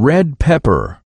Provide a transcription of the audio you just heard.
red pepper.